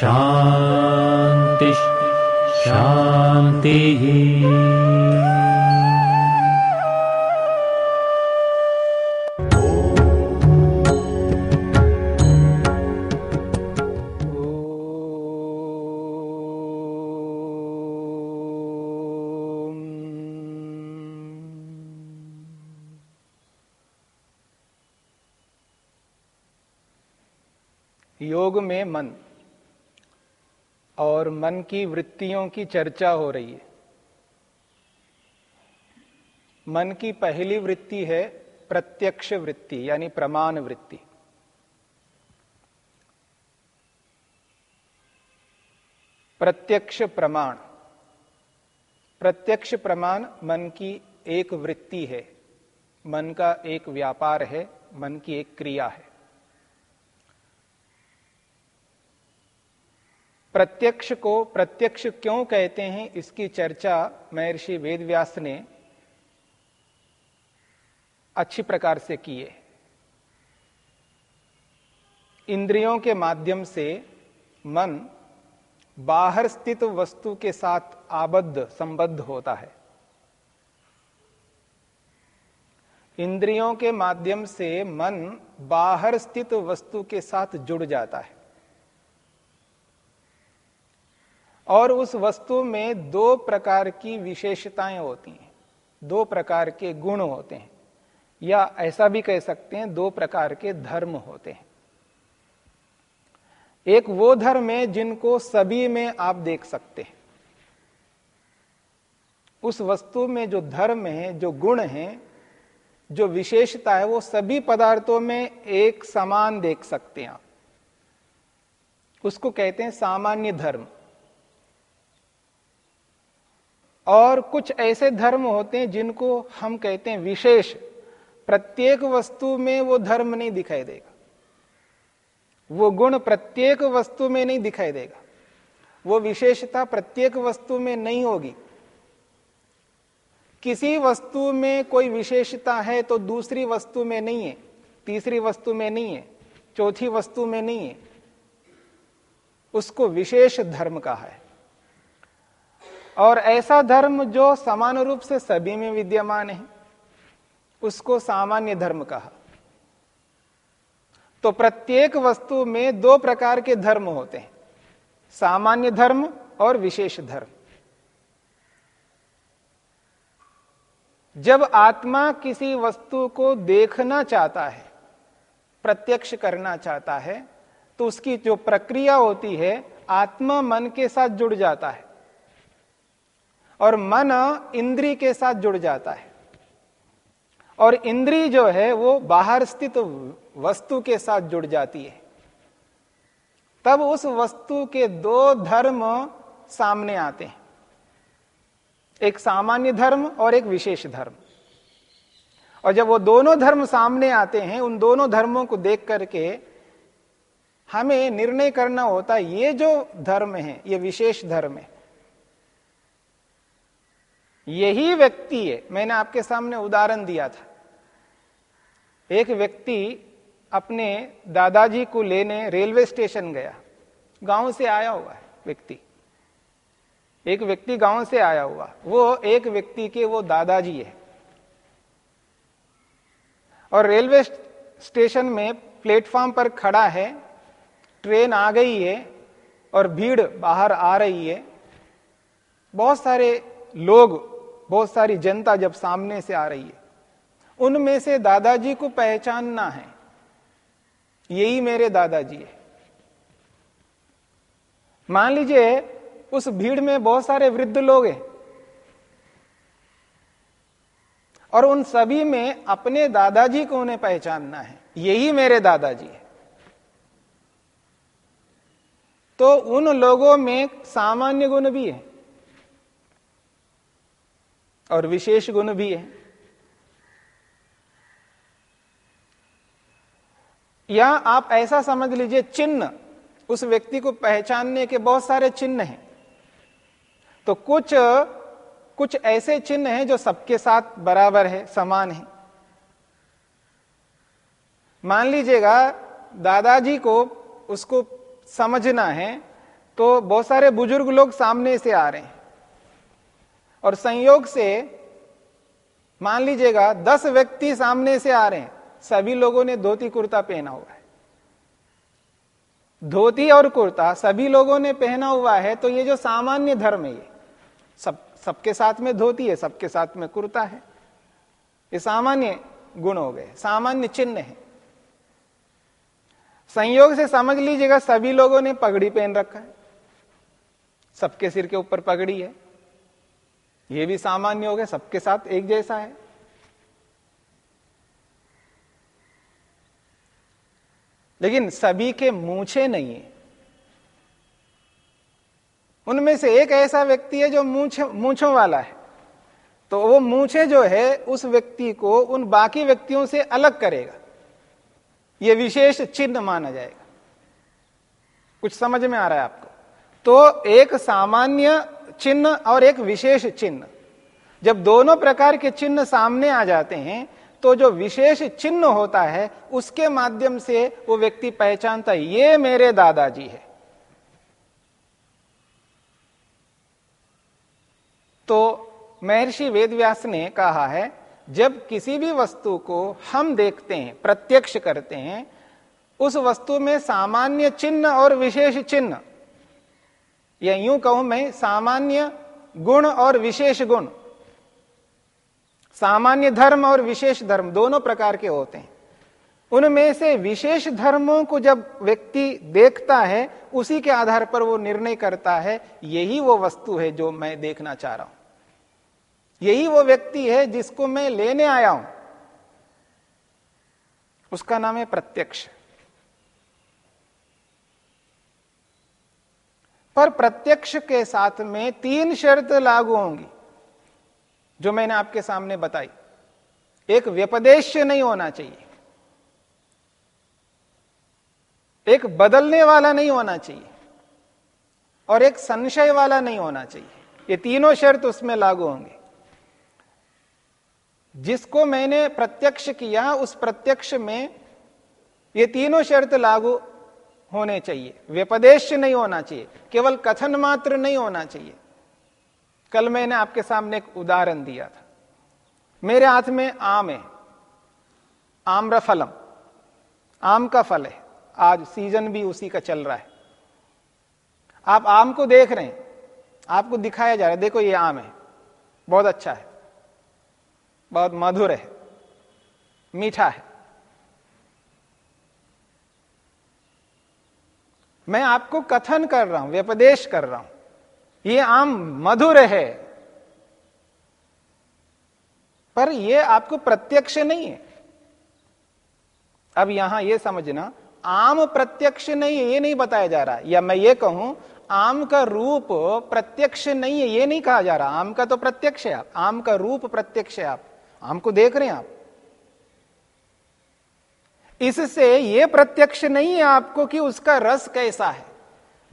शान्तिः शान्तिः योग में मन। और मन की वृत्तियों की चर्चा हो रही है। मन की पहली वृत्ति है प्रत्यक्ष वृत्ति, यानी प्रमाण वृत्ति। प्रत्यक्ष प्रमाण। प्रत्यक्ष प्रमाण मन की एक वृत्ति है। मन का एक व्यापार है, मन की एक क्रिया है। प्रत्यक्ष को प्रत्यक्ष क्यों कहते हैं, इसकी चर्चा महर्षि वेदव्यास ने अच्छी प्रकार से की है। इंद्रियों के माध्यम से मन बाहर स्थित वस्तु के साथ आबद्ध, संबद्ध होता है। इंद्रियों के माध्यम से मन बाहर स्थित वस्तु के साथ जुड़ जाता है। और उस वस्तु में दो प्रकार की विशेषताएँ होती हैं। दो प्रकार के गुण होते हैं। या ऐसा भी कह सकते हैं, दो प्रकार के धर्म होते हैं। एक वो धर्म है जिनको सभी में आप देख सकते हैं। उस वस्तु में जो धर्म है, जो गुण है, जो विशेषता है, वो सभी पदार्थों में एक समान देख सकते हैं आप। उसको कहते हैं सामान्य धर्म। और कुछ ऐसे धर्म होते हैं जिनको हम कहते हैं विशेष। प्रत्येक वस्तु में वो धर्म नहीं दिखाई देगा। वो गुण प्रत्येक वस्तु में नहीं दिखाई देगा। वो विशेषता प्रत्येक वस्तु में नहीं होगी। किसी वस्तु में कोई विशेषता है तो दूसरी वस्तु में नहीं है, तीसरी वस्तु में नहीं है, चौथी वस्तु में नहीं है। उसको विशेष धर्म कहा है। और ऐसा धर्म जो समान रूप से सभी में विद्यमान है, उसको सामान्य धर्म कहा। तो प्रत्येक वस्तु में दो प्रकार के धर्म होते हैं, सामान्य धर्म और विशेष धर्म। जब आत्मा किसी वस्तु को देखना चाहता है, प्रत्यक्ष करना चाहता है तो उसकी जो प्रक्रिया होती है, आत्मा मन के साथ जुड़ जाता है। और मन इंद्री के साथ जुड़ जाता है। और इंद्री जो है, वो बाहर स्थित वस्तु के साथ जुड़ जाती है। तब उस वस्तु के दो धर्म सामने आते हैं। एक सामान्य धर्म और एक विशेष धर्म। और जब वो दोनों धर्म सामने आते हैं, उन दोनों धर्मों को देख करके हमें निर्णय करना होता है, ये जो धर्म है, ये विशेष धर्म है। यही व्यक्ति है। मैंने आपके सामने उदाहरण दिया था। एक व्यक्ति अपने दादाजी को लेने रेलवे स्टेशन गया। गाँव से आया हुआ है व्यक्ति। एक व्यक्ति गाँव से आया हुआ। वो एक व्यक्ति के वो दादाजी है। और रेलवे स्टेशन में प्लेटफॉर्म पर खड़ा है। ट्रेन आ गई है और भीड़ बाहर आ रही है। बहुत सारे लोग बहुत सारी जनता जब सामने से आ रही है, उनमें से दादाजी को पहचानना है। यही मेरे दादाजी है। मान लीजिए, उस भीड़ में बहुत सारे वृद्ध लोग हैं। और उन सभी में अपने दादाजी को उन्हें पहचानना है। यही मेरे दादाजी है। तो उन लोगों में सामान्य गुण भी है। और विशेष गुण भी है। या आप ऐसा समझ लीजिए, चिन्ह, उस व्यक्ति को पहचानने के बहुत सारे चिन्ह हैं। तो कुछ कुछ ऐसे चिन्ह हैं जो सबके साथ बराबर है, समान है। मान लीजिएगा, दादाजी को उसको समझना है तो बहुत सारे बुज़ुर्ग लोग सामने से आ रहे हैं। और संयोग से, मान लीजिएगा, दस व्यक्ति सामने से आ रहे हैं। सभी लोगों ने धोती कुर्ता पहना हुआ है। धोती और कुर्ता सभी लोगों ने पहना हुआ है तो ये जो सामान्य धर्म है, ये सब, सबके साथ में धोती है, सबके साथ में कुर्ता है। ये सामान्य गुण हो गए, सामान्य चिन्ह है। संयोग से समझ लीजिएगा, सभी लोगों ने पगड़ी पहन रखा है। सबके सिर के ऊपर पगड़ी है। ये भी सामान्य हो गया, सबके साथ एक जैसा है। लेकिन सभी के मूछे नहीं है। उनमें से एक ऐसा व्यक्ति है जो मूछ, मूछों वाला है। तो वो मूछे जो है, उस व्यक्ति को उन बाकी व्यक्तियों से अलग करेगा। यह विशेष चिन्ह माना जाएगा। कुछ समझ में आ रहा है आपको? तो एक सामान्य चिन्ह और एक विशेष चिन्ह। जब दोनों प्रकार के चिन्ह सामने आ जाते हैं तो जो विशेष चिन्ह होता है, उसके माध्यम से वो व्यक्ति पहचानता है ये मेरे दादाजी है। तो महर्षि वेदव्यास ने कहा है, जब किसी भी वस्तु को हम देखते हैं, प्रत्यक्ष करते हैं, उस वस्तु में सामान्य चिन्ह और विशेष चिन्ह या यूँ कहूँ मैं, सामान्य गुण और विशेष गुण। सामान्य धर्म और विशेष धर्म दोनों प्रकार के होते हैं। उनमें से विशेष धर्मों को जब व्यक्ति देखता है, उसी के आधार पर वो निर्णय करता है, यही वो वस्तु है जो मैं देखना चाह रहा हूँ। यही वो व्यक्ति है जिसको मैं लेने आया हूँ। उसका नाम है प्रत्यक्ष। पर प्रत्यक्ष के साथ में तीन शर्त लागू होंगी, जो मैंने आपके सामने बताई। एक व्यपदेश नहीं होना चाहिए। एक, बदलने वाला नहीं होना चाहिए। और एक, संशय वाला नहीं होना चाहिए। ये तीनों शर्त उसमें लागू होंगे। जिसको मैंने प्रत्यक्ष किया, उस प्रत्यक्ष में ये तीनों शर्त लागू होने चाहिए। व्यपदेश नहीं होना चाहिए। केवल कथन मात्र नहीं होना चाहिए। कल मैंने आपके सामने एक उदाहरण दिया था। मेरे हाथ में आम है। आम्रफलम आम का फल है। आज सीज़न भी उसी का चल रहा है। आप आम को देख रहे हैं। आपको दिखाया जा रहा है। देखो ये आम है। बहुत अच्छा है। बहुत मधुर है। मीठा है। मैं आपको कथन कर रहा हूँ, व्यपदेश कर रहा हूँ। ये आम मधुर है। पर ये आपको प्रत्यक्ष नहीं है। अब यहाँ यह समझना, आम प्रत्यक्ष नहीं है, ये नहीं बताया जा रहा। या मैं ये कहूँ, आम का रूप प्रत्यक्ष नहीं है, ये नहीं कहा जा रहा। आम का तो प्रत्यक्ष है आप। आम का रूप प्रत्यक्ष है आप। आम को देख रहे हैं आप। इससे यह प्रत्यक्ष नहीं है आपको कि उसका रस कैसा है।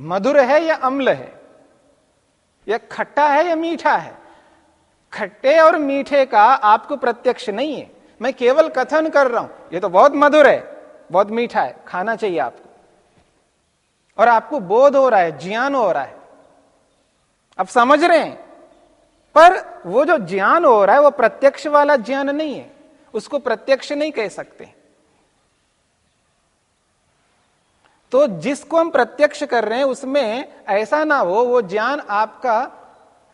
मधुर है या अम्ल है? या खट्टा है या मीठा है? खट्टे और मीठे का आपको प्रत्यक्ष नहीं है। मैं केवल कथन कर रहा हूँ। ये तो बहुत मधुर है, बहुत मीठा है, खाना चाहिए आपको। और आपको बोध हो रहा है, ज्ञान हो रहा है। आप समझ रहे हैं? पर वो जो ज्ञान हो रहा है, वो प्रत्यक्ष वाला ज्ञान नहीं है। उसको प्रत्यक्ष नहीं कह सकते। तो जिसको हम प्रत्यक्ष कर रहे हैं, उसमें ऐसा ना हो, वो ज्ञान आपका,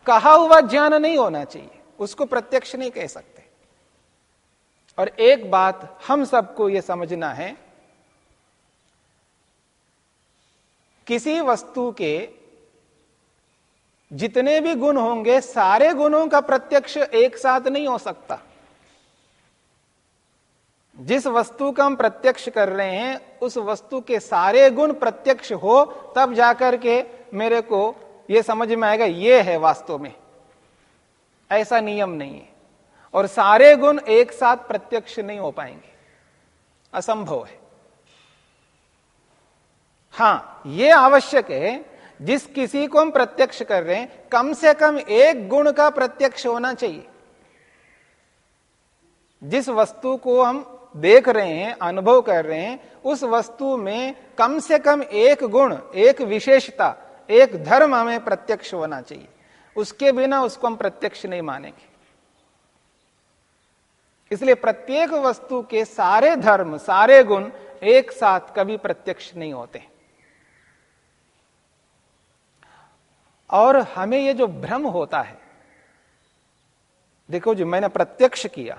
कहा हुआ ज्ञान नहीं होना चाहिए। उसको प्रत्यक्ष नहीं कह सकते। और एक बात हम सबको यह समझना है, किसी वस्तु के जितने भी गुण होंगे, सारे गुणों का प्रत्यक्ष एक साथ नहीं हो सकता। जिस वस्तु का हम प्रत्यक्ष कर रहे हैं, उस वस्तु के सारे गुण प्रत्यक्ष हो, तब जाकर के मेरे को यह समझ में आएगा, ये है वास्तव में। ऐसा नियम नहीं है। और सारे गुण एक साथ प्रत्यक्ष नहीं हो पाएँगे। असंभव है। हाँ यह आवश्यक है, जिस किसी को हम प्रत्यक्ष कर रहे हैं, कम से कम एक गुण का प्रत्यक्ष होना चाहिए। जिस वस्तु को हम देख रहे हैं, अनुभव कर रहे हैं, उस वस्तु में कम से कम एक गुण, एक विशेषता, एक धर्म हमें प्रत्यक्ष होना चाहिए। उसके बिना उसको हम प्रत्यक्ष नहीं मानेंगे। इसलिए प्रत्येक वस्तु के सारे धर्म, सारे गुण एक साथ कभी प्रत्यक्ष नहीं होते। और हमें यह जो भ्रम होता है, देखो जी, मैंने प्रत्यक्ष किया।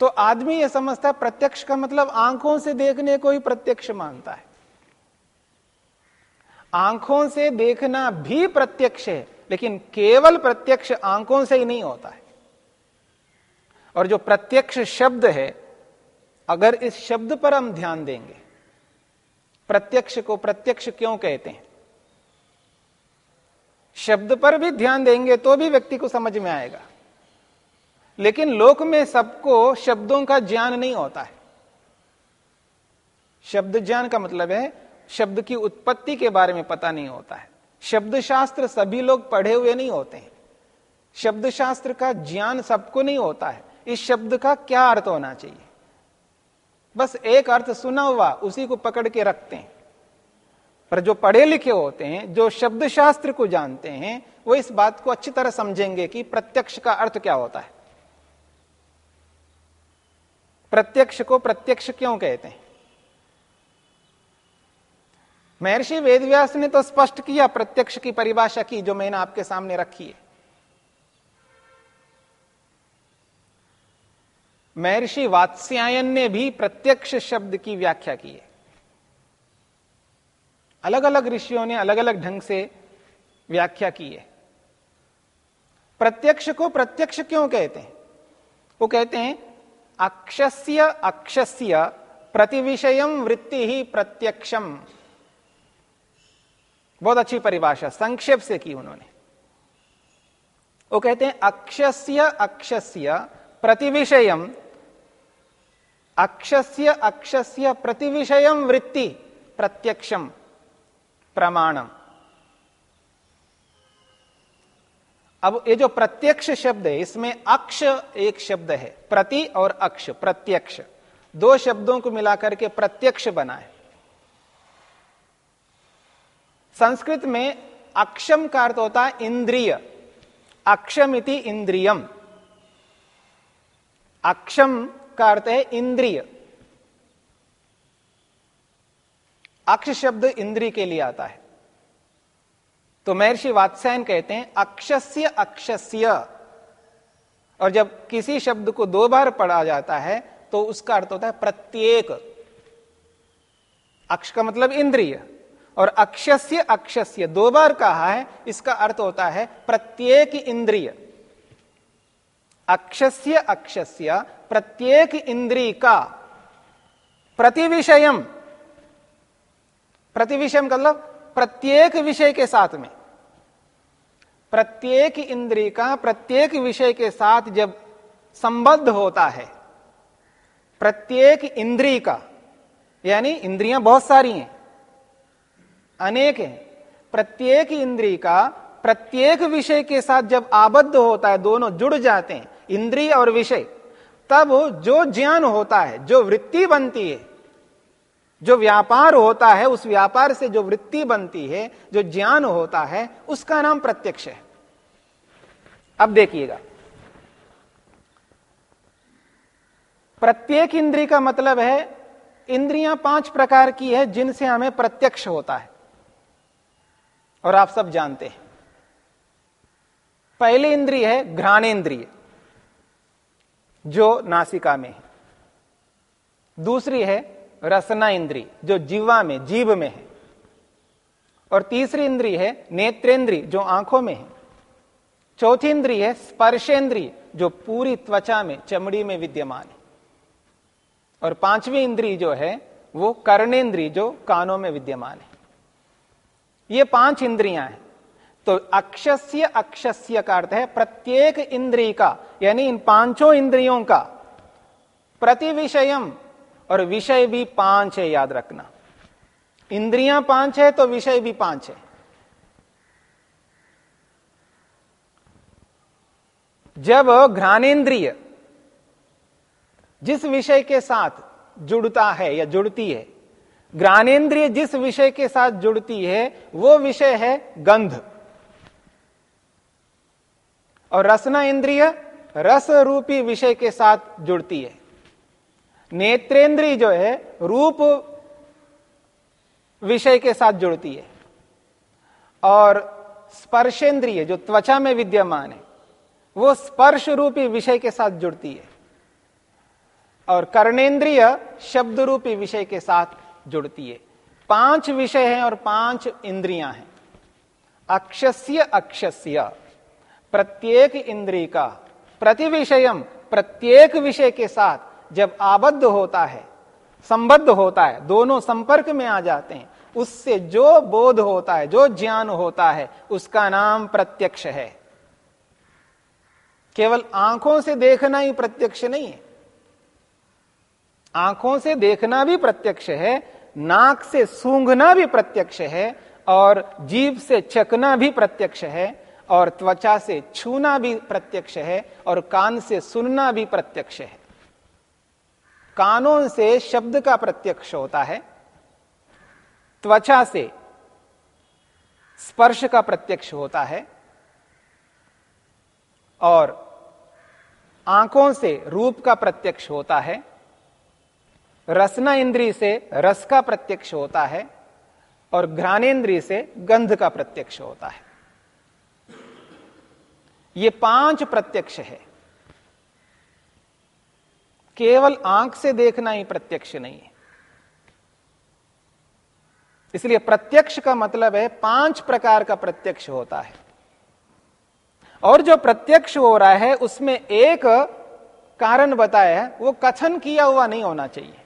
तो आदमी यह समझता है प्रत्यक्ष का मतलब आँखों से देखने को ही प्रत्यक्ष मानता है। आँखों से देखना भी प्रत्यक्ष है, लेकिन केवल प्रत्यक्ष आँखों से ही नहीं होता है। और जो प्रत्यक्ष शब्द है, अगर इस शब्द पर हम ध्यान देंगे, प्रत्यक्ष को प्रत्यक्ष क्यों कहते हैं? शब्द पर भी ध्यान देंगे तो भी व्यक्ति को समझ में आएगा। लेकिन लोक में सबको शब्दों का ज्ञान नहीं होता है। शब्द ज्ञान का मतलब है, शब्द की उत्पत्ति के बारे में पता नहीं होता है। शब्द शास्त्र सभी लोग पढ़े हुए नहीं होते हैं। शब्द शास्त्र का ज्ञान सबको नहीं होता है। इस शब्द का क्या अर्थ होना चाहिए? बस एक अर्थ सुना हुआ, उसी को पकड़ के रखते हैं। पर जो पढ़े लिखे होते हैं, जो शब्द शास्त्र को जानते हैं, वो इस बात को अच्छी तरह समझेंगे कि प्रत्यक्ष का अर्थ क्या होता है। प्रत्यक्ष को प्रत्यक्ष क्यों कहते हैं? महर्षि वेदव्यास ने तो स्पष्ट किया, प्रत्यक्ष की परिभाषा की जो मैंने आपके सामने रखी है। महर्षि वात्स्यायन ने भी प्रत्यक्ष शब्द की व्याख्या की है। अलग अलग ऋषियों ने अलग अलग ढंग से व्याख्या की है। प्रत्यक्ष को प्रत्यक्ष क्यों कहते हैं? वो कहते हैं अक्षस्य अक्षस्य प्रतिविषय वृत्ति ही प्रत्यक्षम। बहुत अच्छी परिभाषा, संक्षेप से की उन्होंने। वो कहते हैं, अक्षस्य अक्षस्य प्रतिविषय, अक्षस्य अक्षस्य प्रतिविषय वृत्ति प्रत्यक्षम प्रमाणम। अब ये जो प्रत्यक्ष शब्द है, इसमें अक्ष एक शब्द है, प्रति और अक्ष, प्रत्यक्ष। दो शब्दों को मिलाकर के प्रत्यक्ष बना है। संस्कृत में अक्षम का अर्थ होता है इंद्रिय। अक्षमिति इंद्रियम। अक्षम का अर्थ है इंद्रिय। अक्ष शब्द इंद्रिय के लिए आता है। तो महर्षि वात्सायन कहते हैं, अक्षस्य अक्षस्य। और जब किसी शब्द को दो बार पढ़ा जाता है तो उसका अर्थ होता है प्रत्येक। अक्ष का मतलब इंद्रिय। और अक्षस्य अक्षस्य, दो बार कहा है, इसका अर्थ होता है प्रत्येक इंद्रिय। अक्षस्य अक्षस्य, प्रत्येक इंद्रिय का प्रतिविषयम प्रतिविषय मतलब प्रत्येक विषय के साथ में, प्रत्येक इंद्रिय का प्रत्येक विषय के साथ जब संबद्ध होता है, प्रत्येक इंद्रिय का, यानी इंद्रियाँ बहुत सारी हैं, अनेक हैं, प्रत्येक इंद्रिय का प्रत्येक विषय के साथ जब आबद्ध होता है, दोनों जुड़ जाते हैं, इंद्रिय और विषय, तब जो ज्ञान होता है, जो वृत्ति बनती है जो व्यापार होता है, उस व्यापार से जो वृत्ति बनती है, जो ज्ञान होता है, उसका नाम प्रत्यक्ष है। अब देखिएगा। प्रत्येक इंद्री का मतलब है, इंद्रियाँ पाँच प्रकार की है जिनसे हमें प्रत्यक्ष होता है। और आप सब जानते हैं। पहली इंद्रिय है घ्राणेन्द्रिय, जो नासिका में है। दूसरी है रसना इंद्री जो जीवा में जीव में है। और तीसरी इंद्री है नेत्रेंद्री जो आँखों में है। चौथी इंद्री है स्पर्शेंद्री जो पूरी त्वचा में, चमड़ी में विद्यमान है। और पांचवी इंद्री जो है, वो कर्णेन्द्री जो कानों में विद्यमान है। ये पाँच इंद्रियाँ हैं। तो अक्षस्य अक्षस्य का अर्थ है, प्रत्येक इंद्री का, यानी इन पाँचों इंद्रियों का प्रति विषयम और विषय भी पाँच है, याद रखना। इंद्रियाँ पाँच है तो विषय भी पाँच है। जब घ्राणेन्द्रिय जिस विषय के साथ जुड़ता है या जुड़ती है ज्ञानेन्द्रिय जिस विषय के साथ जुड़ती है, वो विषय है गंध। और रसना इंद्रिय रस रूपी विषय के साथ जुड़ती है। नेत्रेंद्रिय जो है, रूप विषय के साथ जुड़ती है। और स्पर्शेंद्रिय, जो त्वचा में विद्यमान है, वो स्पर्श रूपी विषय के साथ जुड़ती है। और कर्णेंद्रिय शब्द रूपी विषय के साथ जुड़ती है। पाँच विषय हैं और पाँच इंद्रियाँ हैं। अक्षस्य अक्षस्य, प्रत्येक इंद्री का प्रति विषयम प्रत्येक विषय के साथ जब आबद्ध होता है, संबद्ध होता है, दोनों संपर्क में आ जाते हैं, उससे जो बोध होता है, जो ज्ञान होता है, उसका नाम प्रत्यक्ष है। केवल आँखों से देखना ही प्रत्यक्ष नहीं है। आँखों से देखना भी प्रत्यक्ष है, नाक से सूंघना भी प्रत्यक्ष है, और जीभ से चकना भी प्रत्यक्ष है, और त्वचा से छूना भी प्रत्यक्ष है, और कान से सुनना भी प्रत्यक्ष है। कानों से शब्द का प्रत्यक्ष होता है, त्वचा से स्पर्श का प्रत्यक्ष होता है, और आँखों से रूप का प्रत्यक्ष होता है, रसना इंद्री से रस का प्रत्यक्ष होता है, और घ्राणेन्द्रिय से गंध का प्रत्यक्ष होता है। ये पाँच प्रत्यक्ष है। केवल आँख से देखना ही प्रत्यक्ष नहीं है। इसलिए प्रत्यक्ष का मतलब है पाँच प्रकार का प्रत्यक्ष होता है। और जो प्रत्यक्ष हो रहा है, उसमें एक कारण बताया है, वो कथन किया हुआ नहीं होना चाहिए।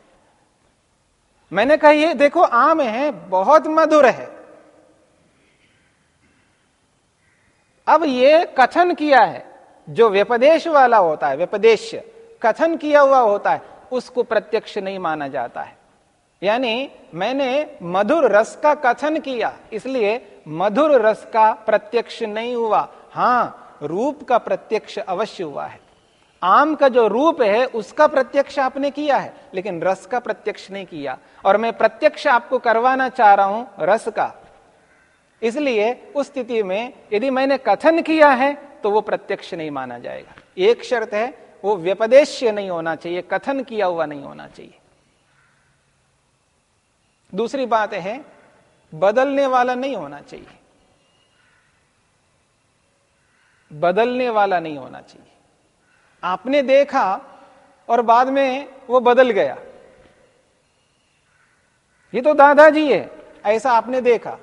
मैंने कहा, ये देखो, आम है, बहुत मधुर है। अब ये कथन किया है, जो व्यपदेश वाला होता है व्यपदेश कथन किया हुआ होता है, उसको प्रत्यक्ष नहीं माना जाता है। यानी मैंने मधुर रस का कथन किया, इसलिए मधुर रस का प्रत्यक्ष नहीं हुआ। हाँ, रूप का प्रत्यक्ष अवश्य हुआ है। आम का जो रूप है, उसका प्रत्यक्ष आपने किया है, लेकिन रस का प्रत्यक्ष नहीं किया। और मैं प्रत्यक्ष आपको करवाना चाह रहा हूँ रस का। इसलिए उस स्थिति में यदि मैंने कथन किया है तो वो प्रत्यक्ष नहीं माना जाएगा। एक शर्त है वो व्यपदेश्य नहीं होना चाहिए, कथन किया हुआ नहीं होना चाहिए। दूसरी बात है, बदलने वाला नहीं होना चाहिए। बदलने वाला नहीं होना चाहिए। आपने देखा और बाद में वो बदल गया। ये तो दादाजी है, ऐसा आपने देखा।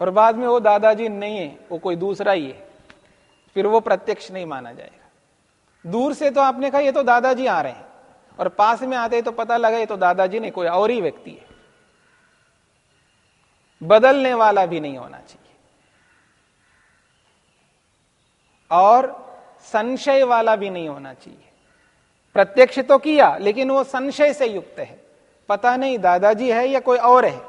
और बाद में वो दादाजी नहीं है, वो कोई दूसरा ही है। फिर वो प्रत्यक्ष नहीं माना जाएगा। दूर से तो आपने कहा, ये तो दादाजी आ रहे हैं। और पास में आते तो पता लगा, ये तो दादाजी नहीं, कोई और ही व्यक्ति है। बदलने वाला भी नहीं होना चाहिए। और संशय वाला भी नहीं होना चाहिए। प्रत्यक्ष तो किया, लेकिन वो संशय से युक्त है। पता नहीं, दादाजी है या कोई और है।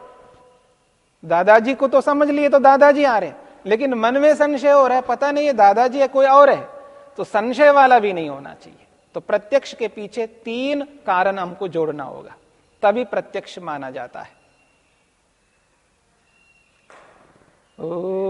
दादाजी को तो समझ लिए तो दादाजी आ रहे हैं। लेकिन मन में संशय हो रहा है, पता नहीं है दादाजी है, कोई और है। तो संशय वाला भी नहीं होना चाहिए। तो प्रत्यक्ष के पीछे तीन कारण हमको जोड़ना होगा, तभी प्रत्यक्ष माना जाता है। ओ